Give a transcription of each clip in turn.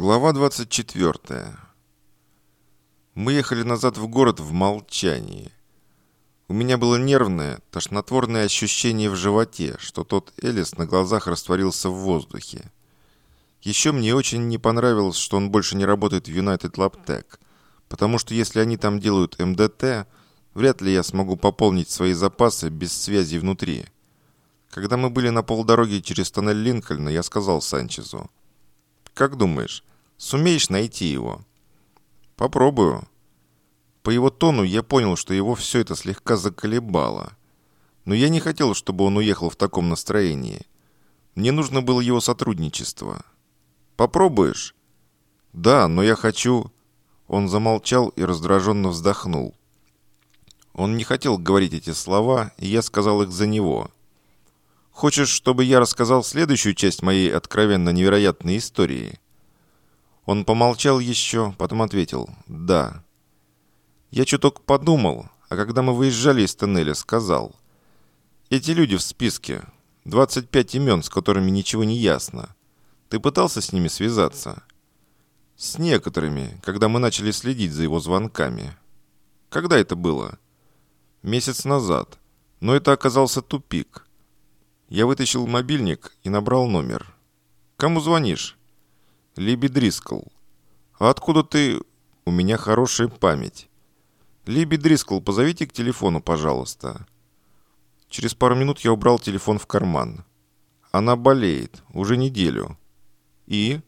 Глава 24. Мы ехали назад в город в молчании. У меня было нервное, тошнотворное ощущение в животе, что тот Элис на глазах растворился в воздухе. Еще мне очень не понравилось, что он больше не работает в United Labtech, потому что если они там делают МДТ, вряд ли я смогу пополнить свои запасы без связи внутри. Когда мы были на полдороги через тоннель Линкольна, я сказал Санчезу – как думаешь, сумеешь найти его?» «Попробую». По его тону я понял, что его все это слегка заколебало. Но я не хотел, чтобы он уехал в таком настроении. Мне нужно было его сотрудничество. «Попробуешь?» «Да, но я хочу...» Он замолчал и раздраженно вздохнул. Он не хотел говорить эти слова, и я сказал их за него. Хочешь, чтобы я рассказал следующую часть моей откровенно невероятной истории?» Он помолчал еще, потом ответил «Да». Я чуток подумал, а когда мы выезжали из тоннеля, сказал «Эти люди в списке, 25 имен, с которыми ничего не ясно. Ты пытался с ними связаться?» «С некоторыми, когда мы начали следить за его звонками». «Когда это было?» «Месяц назад. Но это оказался тупик». Я вытащил мобильник и набрал номер. «Кому звонишь?» «Либи Дрискл». «А откуда ты...» «У меня хорошая память». «Либи Дрискл, позовите к телефону, пожалуйста». Через пару минут я убрал телефон в карман. Она болеет. Уже неделю. И?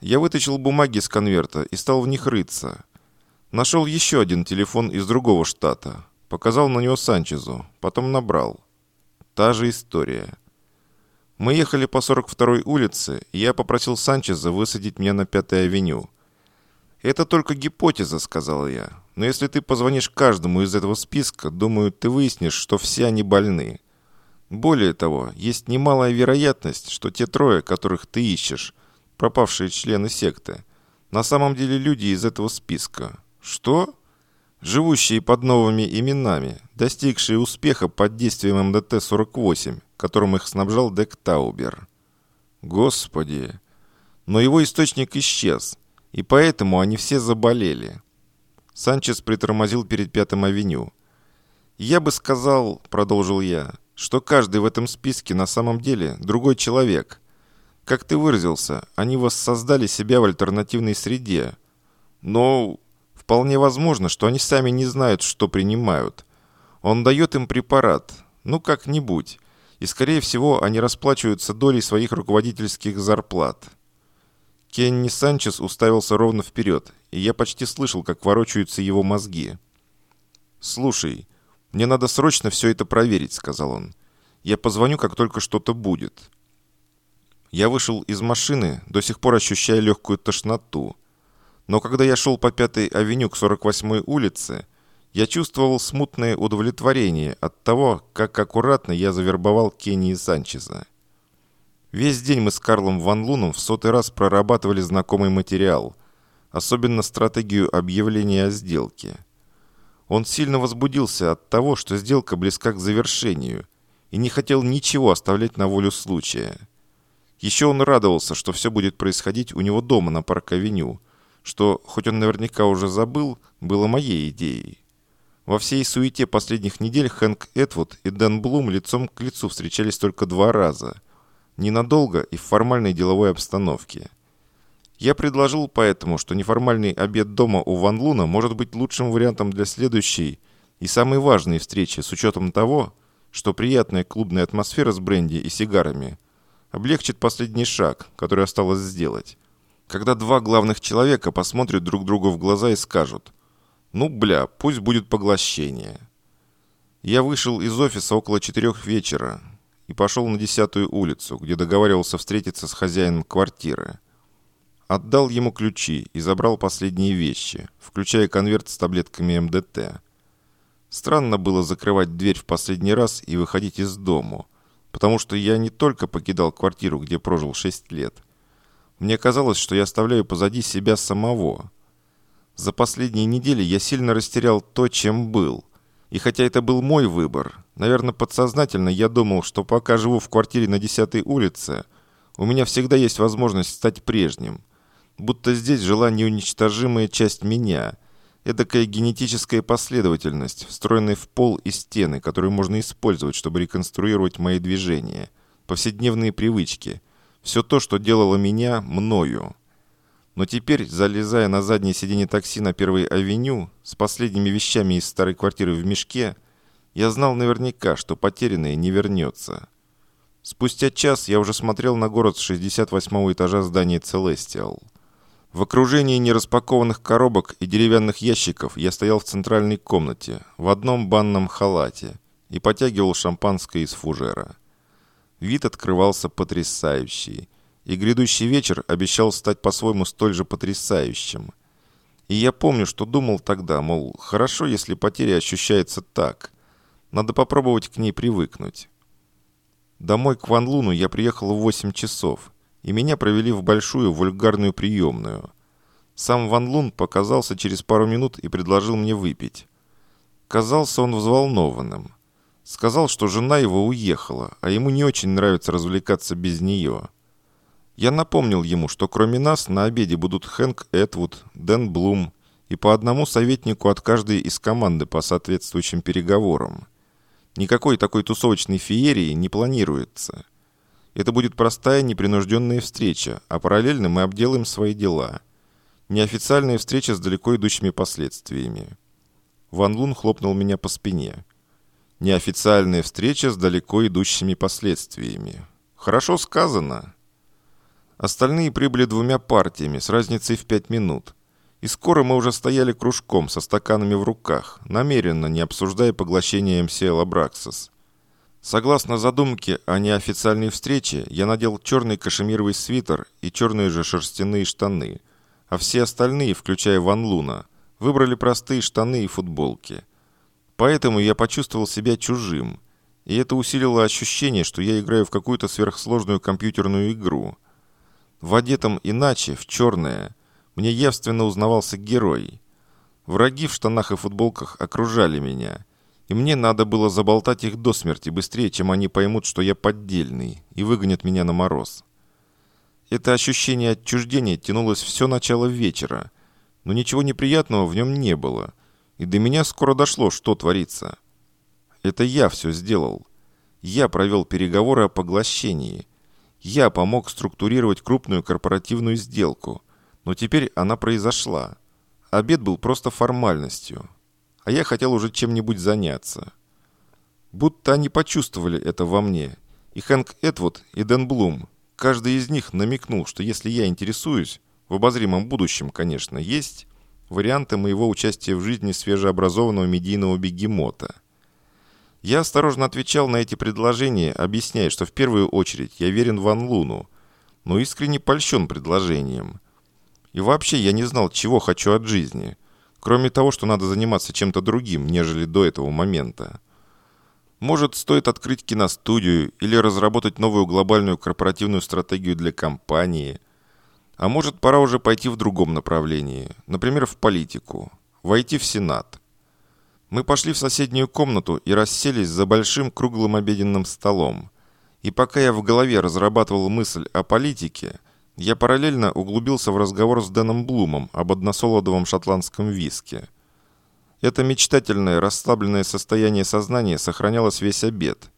Я вытащил бумаги из конверта и стал в них рыться. Нашел еще один телефон из другого штата. Показал на него Санчезу. Потом набрал. Та же история. Мы ехали по 42-й улице, и я попросил Санчеза высадить меня на 5-й авеню. «Это только гипотеза», — сказал я. «Но если ты позвонишь каждому из этого списка, думаю, ты выяснишь, что все они больны. Более того, есть немалая вероятность, что те трое, которых ты ищешь, пропавшие члены секты, на самом деле люди из этого списка». «Что?» Живущие под новыми именами, достигшие успеха под действием МДТ-48, которым их снабжал Дек Таубер. Господи! Но его источник исчез, и поэтому они все заболели. Санчес притормозил перед Пятым авеню. «Я бы сказал, — продолжил я, — что каждый в этом списке на самом деле другой человек. Как ты выразился, они воссоздали себя в альтернативной среде. Но Вполне возможно, что они сами не знают, что принимают. Он дает им препарат, ну как-нибудь, и скорее всего они расплачиваются долей своих руководительских зарплат. Кенни Санчес уставился ровно вперед, и я почти слышал, как ворочаются его мозги. «Слушай, мне надо срочно все это проверить», — сказал он. «Я позвоню, как только что-то будет». Я вышел из машины, до сих пор ощущая легкую тошноту. Но когда я шел по Пятой авеню к 48-й улице, я чувствовал смутное удовлетворение от того, как аккуратно я завербовал Кенни и Санчеза. Весь день мы с Карлом Ван Луном в сотый раз прорабатывали знакомый материал, особенно стратегию объявления о сделке. Он сильно возбудился от того, что сделка близка к завершению, и не хотел ничего оставлять на волю случая. Еще он радовался, что все будет происходить у него дома на Парк-авеню, что, хоть он наверняка уже забыл, было моей идеей. Во всей суете последних недель Хэнк Этвуд и Дэн Блум лицом к лицу встречались только два раза. Ненадолго и в формальной деловой обстановке. Я предложил поэтому, что неформальный обед дома у Ван Луна может быть лучшим вариантом для следующей и самой важной встречи с учетом того, что приятная клубная атмосфера с бренди и сигарами облегчит последний шаг, который осталось сделать когда два главных человека посмотрят друг другу в глаза и скажут «Ну, бля, пусть будет поглощение». Я вышел из офиса около четырех вечера и пошел на десятую улицу, где договаривался встретиться с хозяином квартиры. Отдал ему ключи и забрал последние вещи, включая конверт с таблетками МДТ. Странно было закрывать дверь в последний раз и выходить из дому, потому что я не только покидал квартиру, где прожил шесть лет – мне казалось, что я оставляю позади себя самого. За последние недели я сильно растерял то, чем был. И хотя это был мой выбор, наверное, подсознательно я думал, что пока живу в квартире на 10 улице, у меня всегда есть возможность стать прежним. будто здесь жила неуничтожимая часть меня, эдакая генетическая последовательность, встроенная в пол и стены, которую можно использовать, чтобы реконструировать мои движения, повседневные привычки, все то, что делало меня мною. Но теперь, залезая на заднее сиденье такси на Первой авеню с последними вещами из старой квартиры в мешке, я знал наверняка, что потерянное не вернется. Спустя час я уже смотрел на город с 68-го этажа здания «Целестиал». В окружении нераспакованных коробок и деревянных ящиков я стоял в центральной комнате, в одном банном халате, и потягивал шампанское из фужера. Вид открывался потрясающий, и грядущий вечер обещал стать по-своему столь же потрясающим. И я помню, что думал тогда, мол, хорошо, если потеря ощущается так. Надо попробовать к ней привыкнуть. Домой к Ван Луну я приехал в 8 часов, и меня провели в большую вульгарную приемную. Сам Ван Лун показался через пару минут и предложил мне выпить. Казался он взволнованным. Сказал, что жена его уехала, а ему не очень нравится развлекаться без нее. Я напомнил ему, что кроме нас на обеде будут Хэнк Этвуд, Дэн Блум и по одному советнику от каждой из команды по соответствующим переговорам. Никакой такой тусовочной феерии не планируется. Это будет простая непринужденная встреча, а параллельно мы обделаем свои дела. Неофициальная встреча с далеко идущими последствиями. Ван Лун хлопнул меня по спине. Неофициальная встреча с далеко идущими последствиями. Хорошо сказано. Остальные прибыли двумя партиями с разницей в пять минут. И скоро мы уже стояли кружком со стаканами в руках, намеренно не обсуждая поглощение МСЛ Абраксис. Согласно задумке о неофициальной встрече, я надел черный кашемировый свитер и черные же шерстяные штаны, а все остальные, включая Ван Луна, выбрали простые штаны и футболки. Поэтому я почувствовал себя чужим, и это усилило ощущение, что я играю в какую-то сверхсложную компьютерную игру. В одетом иначе, в черное, мне явственно узнавался герой. Враги в штанах и футболках окружали меня – и мне надо было заболтать их до смерти быстрее, чем они поймут, что я поддельный, и выгонят меня на мороз. Это ощущение отчуждения тянулось все начало вечера, но ничего неприятного в нем не было, и до меня скоро дошло, что творится. Это я все сделал. Я провел переговоры о поглощении. Я помог структурировать крупную корпоративную сделку, но теперь она произошла. Обед был просто формальностью, а я хотел уже чем-нибудь заняться. Будто они почувствовали это во мне. И Хэнк Этвуд, и Дэн Блум. Каждый из них намекнул, что если я интересуюсь, в обозримом будущем, конечно, есть варианты моего участия в жизни свежеобразованного медийного бегемота. Я осторожно отвечал на эти предложения, объясняя, что в первую очередь я верен Ван Луну, но искренне польщен предложением. И вообще я не знал, чего хочу от жизни – Кроме того, что надо заниматься чем-то другим, нежели до этого момента. Может, стоит открыть киностудию или разработать новую глобальную корпоративную стратегию для компании. А может, пора уже пойти в другом направлении, например, в политику, войти в Сенат. Мы пошли в соседнюю комнату и расселись за большим круглым обеденным столом. И пока я в голове разрабатывал мысль о политике – я параллельно углубился в разговор с Дэном Блумом об односолодовом шотландском виске. Это мечтательное, расслабленное состояние сознания сохранялось весь обед.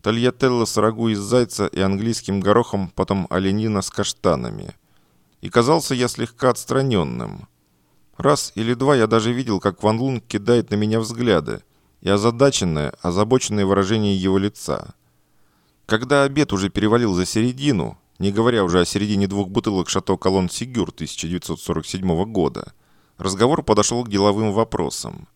Тольятелло с рагу из зайца и английским горохом, потом оленина с каштанами. И казался я слегка отстраненным. Раз или два я даже видел, как Ван Лун кидает на меня взгляды, и озадаченное, озабоченное выражение его лица. Когда обед уже перевалил за середину, не говоря уже о середине двух бутылок «Шато Колон Сигюр» 1947 года, разговор подошел к деловым вопросам.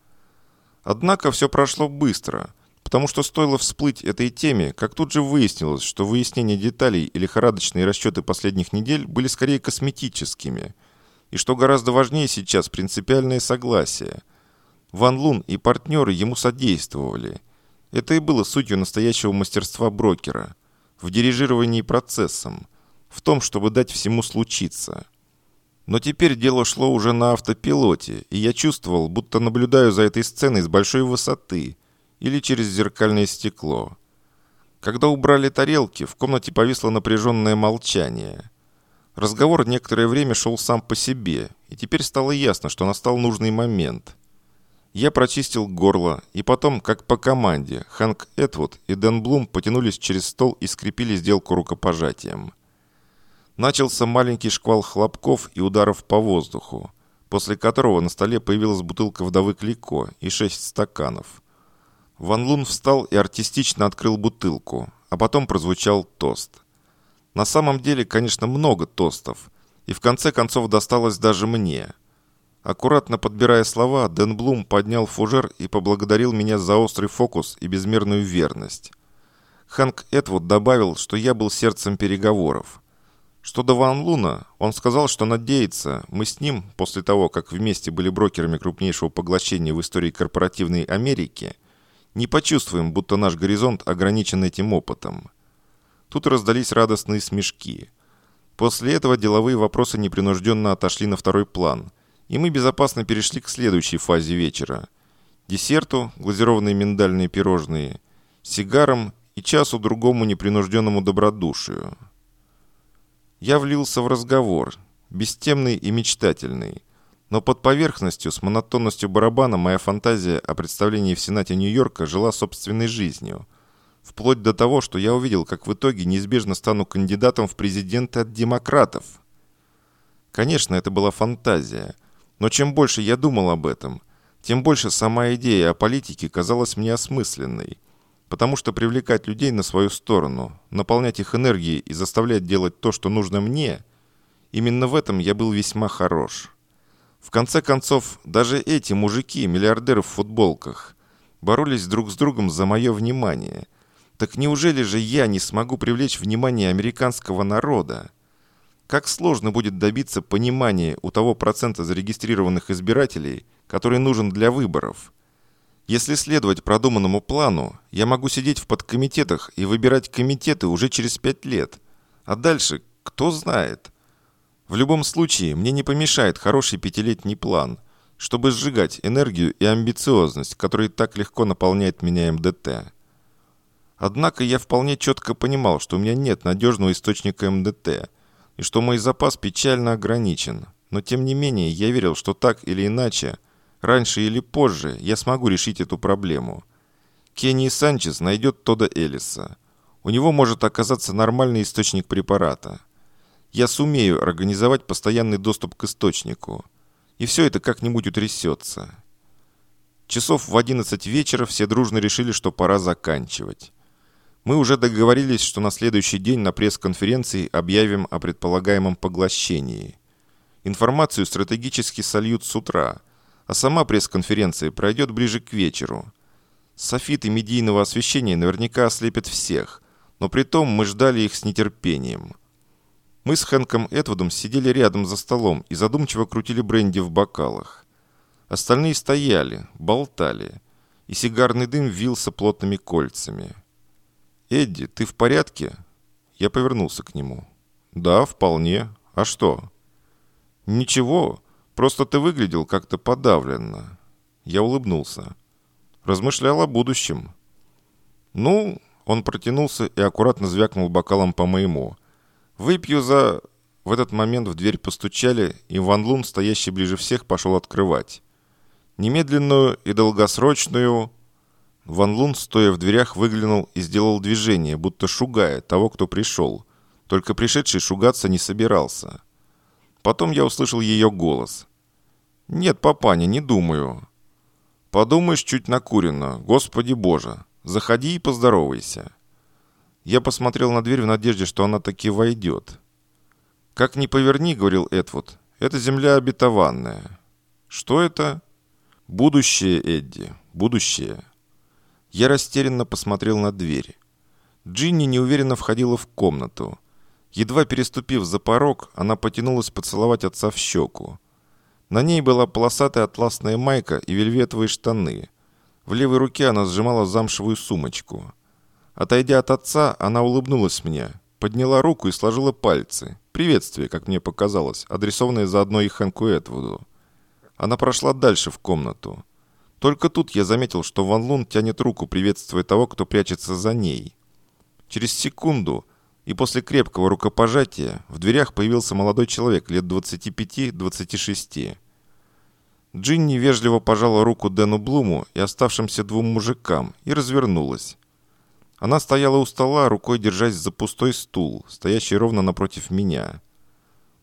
Однако все прошло быстро, потому что стоило всплыть этой теме, как тут же выяснилось, что выяснение деталей и лихорадочные расчеты последних недель были скорее косметическими, и что гораздо важнее сейчас принципиальное согласие. Ван Лун и партнеры ему содействовали. Это и было сутью настоящего мастерства брокера – в дирижировании процессом – в том, чтобы дать всему случиться. Но теперь дело шло уже на автопилоте, и я чувствовал, будто наблюдаю за этой сценой с большой высоты или через зеркальное стекло. Когда убрали тарелки, в комнате повисло напряженное молчание. Разговор некоторое время шел сам по себе, и теперь стало ясно, что настал нужный момент. Я прочистил горло, и потом, как по команде, Хэнк Этвуд и Дэн Блум потянулись через стол и скрепили сделку рукопожатием. Начался маленький шквал хлопков и ударов по воздуху, после которого на столе появилась бутылка вдовы Клико и шесть стаканов. Ван Лун встал и артистично открыл бутылку, а потом прозвучал тост. На самом деле, конечно, много тостов, и в конце концов досталось даже мне – Аккуратно подбирая слова, Дэн Блум поднял фужер и поблагодарил меня за острый фокус и безмерную верность. Хэнк Этвуд добавил, что я был сердцем переговоров. Что до Ван Луна, он сказал, что надеется, мы с ним, после того, как вместе были брокерами крупнейшего поглощения в истории корпоративной Америки, не почувствуем, будто наш горизонт ограничен этим опытом. Тут раздались радостные смешки. После этого деловые вопросы непринужденно отошли на второй план – и мы безопасно перешли к следующей фазе вечера. Десерту, глазированные миндальные пирожные, сигарам и часу другому непринужденному добродушию. Я влился в разговор, бестемный и мечтательный. Но под поверхностью, с монотонностью барабана, моя фантазия о представлении в Сенате Нью-Йорка жила собственной жизнью. Вплоть до того, что я увидел, как в итоге неизбежно стану кандидатом в президенты от демократов. Конечно, это была фантазия – но чем больше я думал об этом, тем больше сама идея о политике казалась мне осмысленной. Потому что привлекать людей на свою сторону, наполнять их энергией и заставлять делать то, что нужно мне, именно в этом я был весьма хорош. В конце концов, даже эти мужики, миллиардеры в футболках, боролись друг с другом за мое внимание. Так неужели же я не смогу привлечь внимание американского народа? Как сложно будет добиться понимания у того процента зарегистрированных избирателей, который нужен для выборов. Если следовать продуманному плану, я могу сидеть в подкомитетах и выбирать комитеты уже через пять лет. А дальше, кто знает. В любом случае, мне не помешает хороший пятилетний план, чтобы сжигать энергию и амбициозность, которые так легко наполняет меня МДТ. Однако я вполне четко понимал, что у меня нет надежного источника МДТ – и что мой запас печально ограничен. Но тем не менее, я верил, что так или иначе, раньше или позже, я смогу решить эту проблему. Кенни Санчес найдет Тода Элиса. У него может оказаться нормальный источник препарата. Я сумею организовать постоянный доступ к источнику. И все это как-нибудь утрясется. Часов в 11 вечера все дружно решили, что пора заканчивать. Мы уже договорились, что на следующий день на пресс-конференции объявим о предполагаемом поглощении. Информацию стратегически сольют с утра, а сама пресс-конференция пройдет ближе к вечеру. Софиты медийного освещения наверняка ослепят всех, но при том мы ждали их с нетерпением. Мы с Хэнком Этвудом сидели рядом за столом и задумчиво крутили бренди в бокалах. Остальные стояли, болтали, и сигарный дым вился плотными кольцами. «Эдди, ты в порядке?» Я повернулся к нему. «Да, вполне. А что?» «Ничего, просто ты выглядел как-то подавленно». Я улыбнулся. Размышлял о будущем. «Ну...» Он протянулся и аккуратно звякнул бокалом по моему. «Выпью за...» В этот момент в дверь постучали, и Ван Лун, стоящий ближе всех, пошел открывать. Немедленную и долгосрочную Ван Лун, стоя в дверях, выглянул и сделал движение, будто шугая того, кто пришел. Только пришедший шугаться не собирался. Потом я услышал ее голос. «Нет, папаня, не думаю». «Подумаешь, чуть накурено. Господи Боже! Заходи и поздоровайся». Я посмотрел на дверь в надежде, что она таки войдет. «Как ни поверни, — говорил Эдвуд, — это земля обетованная». «Что это?» «Будущее, Эдди, будущее». Я растерянно посмотрел на дверь. Джинни неуверенно входила в комнату. Едва переступив за порог, она потянулась поцеловать отца в щеку. На ней была полосатая атласная майка и вельветовые штаны. В левой руке она сжимала замшевую сумочку. Отойдя от отца, она улыбнулась мне, подняла руку и сложила пальцы. Приветствие, как мне показалось, адресованное заодно и Хэнку Этвуду. Она прошла дальше в комнату. Только тут я заметил, что Ван Лун тянет руку, приветствуя того, кто прячется за ней. Через секунду и после крепкого рукопожатия в дверях появился молодой человек лет 25-26. Джинни вежливо пожала руку Дэну Блуму и оставшимся двум мужикам и развернулась. Она стояла у стола, рукой держась за пустой стул, стоящий ровно напротив меня.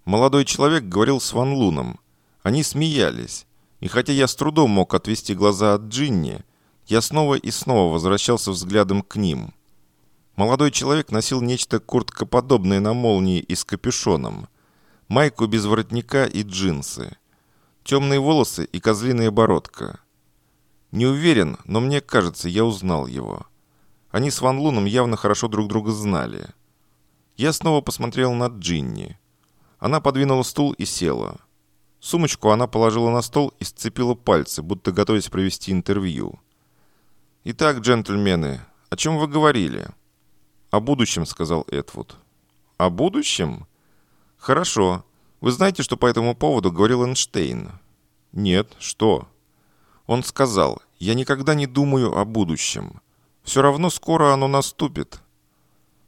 Молодой человек говорил с Ван Луном. Они смеялись. И хотя я с трудом мог отвести глаза от Джинни, я снова и снова возвращался взглядом к ним. Молодой человек носил нечто курткоподобное на молнии и с капюшоном, майку без воротника и джинсы, темные волосы и козлиная бородка. Не уверен, но мне кажется, я узнал его. Они с Ван Луном явно хорошо друг друга знали. Я снова посмотрел на Джинни. Она подвинула стул и села. Сумочку она положила на стол и сцепила пальцы, будто готовясь провести интервью. «Итак, джентльмены, о чем вы говорили?» «О будущем», — сказал Эдвуд. «О будущем?» «Хорошо. Вы знаете, что по этому поводу говорил Эйнштейн?» «Нет. Что?» Он сказал, «Я никогда не думаю о будущем. Все равно скоро оно наступит».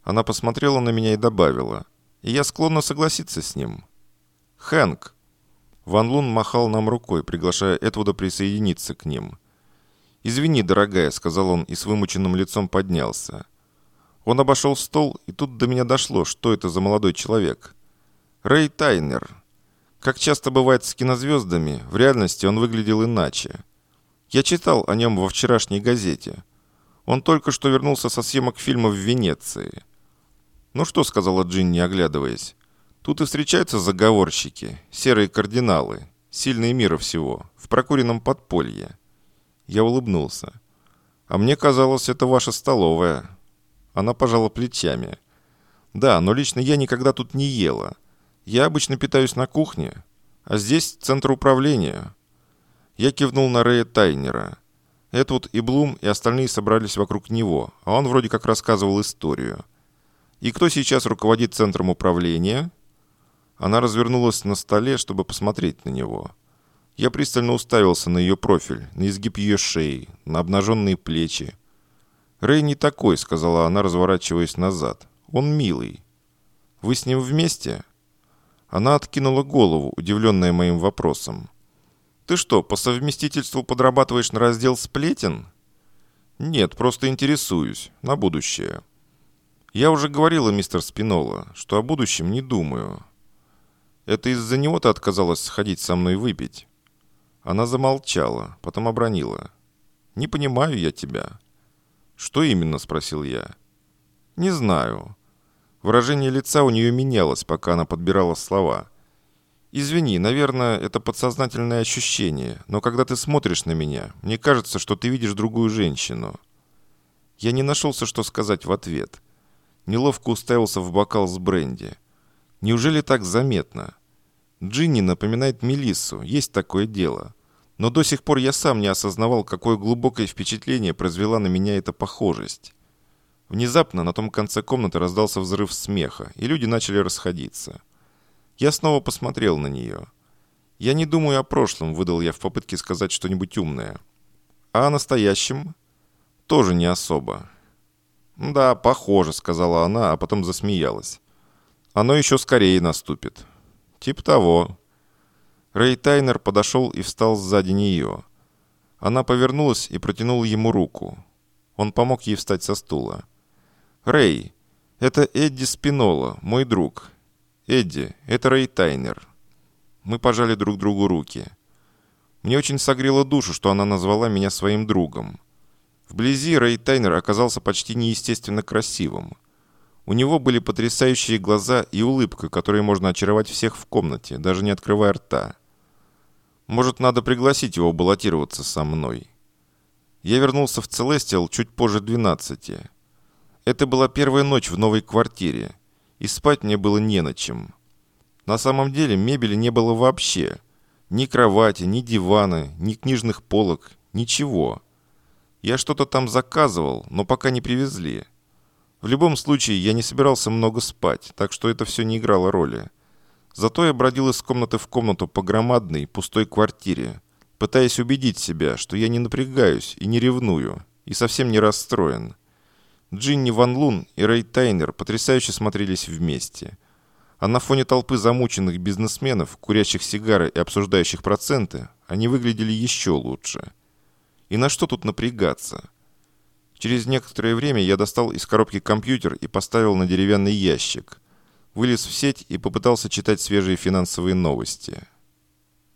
Она посмотрела на меня и добавила, «И я склонна согласиться с ним». «Хэнк!» Ван Лун махал нам рукой, приглашая Этвуда присоединиться к ним. «Извини, дорогая», — сказал он и с вымученным лицом поднялся. Он обошел стол, и тут до меня дошло, что это за молодой человек. Рэй Тайнер. Как часто бывает с кинозвездами, в реальности он выглядел иначе. Я читал о нем во вчерашней газете. Он только что вернулся со съемок фильма в Венеции. «Ну что», — сказала Джинни, оглядываясь, — «тут и встречаются заговорщики, серые кардиналы, сильные мира всего, в прокуренном подполье». Я улыбнулся. «А мне казалось, это ваша столовая». Она пожала плечами. «Да, но лично я никогда тут не ела. Я обычно питаюсь на кухне, а здесь центр управления». Я кивнул на Рэя Тайнера. Эдвуд и Блум и остальные собрались вокруг него, а он вроде как рассказывал историю. «И кто сейчас руководит центром управления?» Она развернулась на столе, чтобы посмотреть на него. Я пристально уставился на ее профиль, на изгиб ее шеи, на обнаженные плечи. «Рэй не такой», — сказала она, разворачиваясь назад. «Он милый». «Вы с ним вместе?» Она откинула голову, удивленная моим вопросом. Ты что, по совместительству подрабатываешь на раздел сплетен? Нет, просто интересуюсь. На будущее. Я уже говорила, мистер Спинола, что о будущем не думаю. Это из-за него ты отказалась сходить со мной выпить? Она замолчала, потом обронила. «Не понимаю я тебя». «Что именно?» – спросил я. «Не знаю». Выражение лица у нее менялось, пока она подбирала слова – Извини, наверное, это подсознательное ощущение, но когда ты смотришь на меня, мне кажется, что ты видишь другую женщину. Я не нашелся, что сказать в ответ. Неловко уставился в бокал с бренди. Неужели так заметно? Джинни напоминает Мелиссу, есть такое дело. Но до сих пор я сам не осознавал, какое глубокое впечатление произвела на меня эта похожесть. Внезапно на том конце комнаты раздался взрыв смеха, и люди начали расходиться. Я снова посмотрел на нее. «Я не думаю о прошлом», — выдал я в попытке сказать что-нибудь умное. «А о настоящем?» «Тоже не особо». «Да, похоже», — сказала она, а потом засмеялась. «Оно еще скорее наступит». «Тип того». Рэй Тайнер подошел и встал сзади нее. Она повернулась и протянула ему руку. Он помог ей встать со стула. «Рэй, это Эдди Спинола, мой друг. «Эдди, это Рэй Тайнер». Мы пожали друг другу руки. Мне очень согрело душу, что она назвала меня своим другом. Вблизи Рэй Тайнер оказался почти неестественно красивым. У него были потрясающие глаза и улыбка, которой можно очаровать всех в комнате, даже не открывая рта. Может, надо пригласить его баллотироваться со мной. Я вернулся в Целестиал чуть позже 12. Это была первая ночь в новой квартире и спать мне было не на чем. На самом деле мебели не было вообще. Ни кровати, ни дивана, ни книжных полок, ничего. Я что-то там заказывал, но пока не привезли. В любом случае, я не собирался много спать, так что это все не играло роли. Зато я бродил из комнаты в комнату по громадной, пустой квартире, пытаясь убедить себя, что я не напрягаюсь и не ревную, и совсем не расстроен. Джинни Ван Лун и Рэй Тайнер потрясающе смотрелись вместе. А на фоне толпы замученных бизнесменов, курящих сигары и обсуждающих проценты, они выглядели еще лучше. И на что тут напрягаться? Через некоторое время я достал из коробки компьютер и поставил на деревянный ящик. Вылез в сеть и попытался читать свежие финансовые новости –